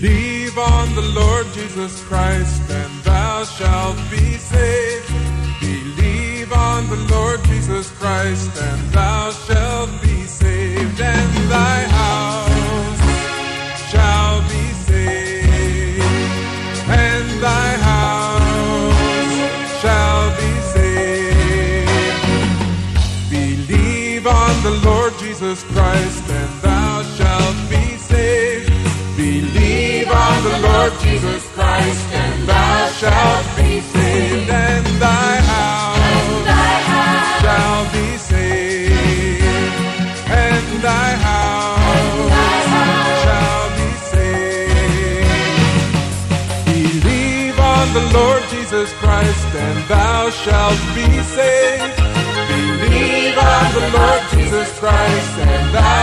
Believe on the Lord Jesus Christ and thou shalt be saved. Believe on the Lord Jesus Christ and thou shalt be saved and thy house shall be saved and thy house shall be saved. Believe on the Lord Jesus Christ and thou shalt be Lord Jesus Christ, and thou shalt be saved, and thy house, and thy house shall be saved, and thy house, and thy house shall be saved. Believe on the Lord Jesus Christ, and thou shalt be saved. Believe on the Lord Jesus Christ, and thou